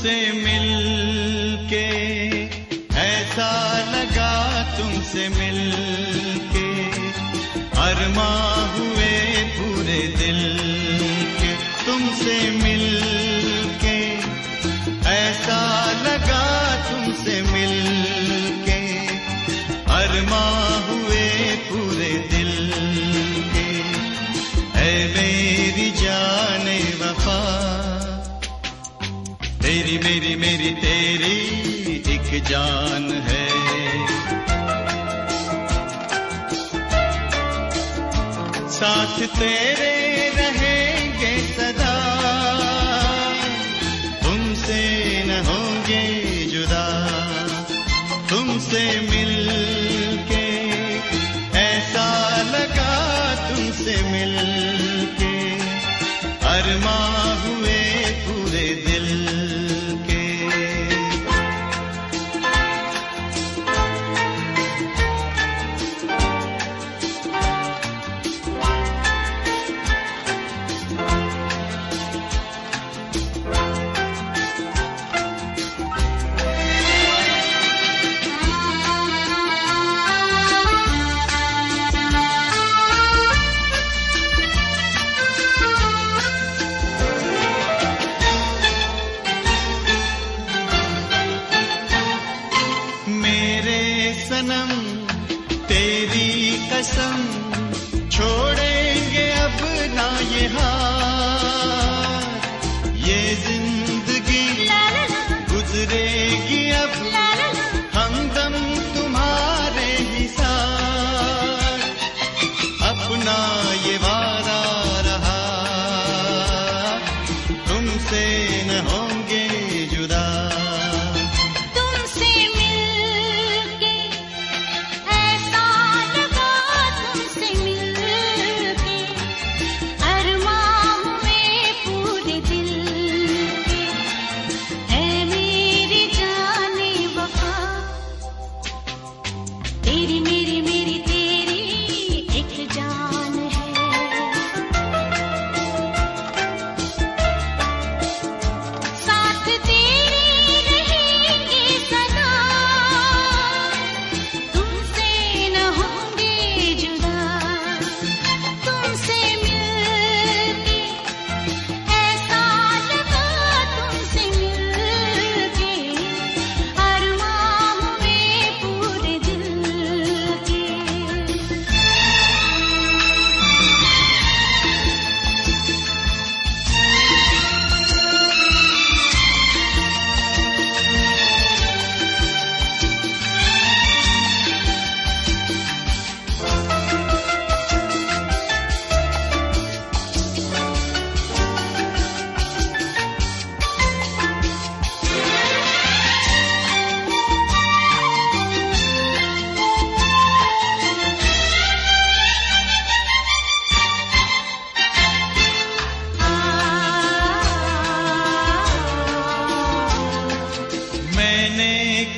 तुमसे मिलके ऐसा लगा तुमसे मिलके। अरमा हुए पूरे दिल के तुमसे मिल मेरी मेरी, तेरी एक जान है। साथ तेरे रहेंगे सदा। तुमसे न होंगे जुदा। तुमसे मिल के ऐसा लगा तुमसे मिल के अरमान सनम तेरी कसम छोड़ेंगे अब ना ये हाथ ये ज़िंदगी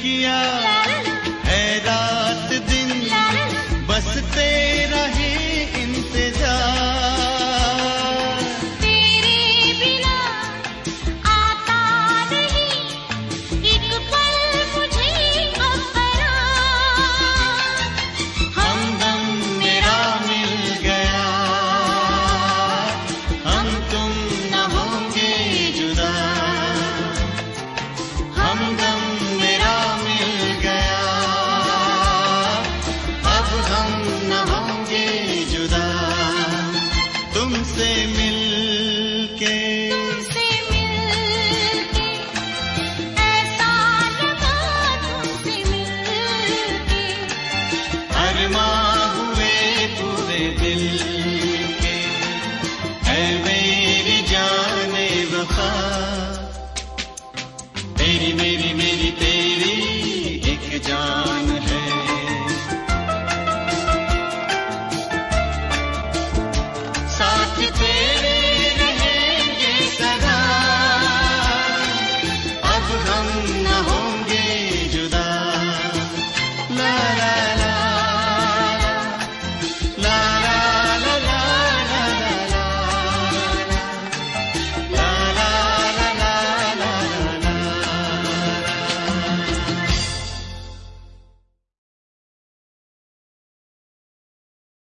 किया तुमसे मिल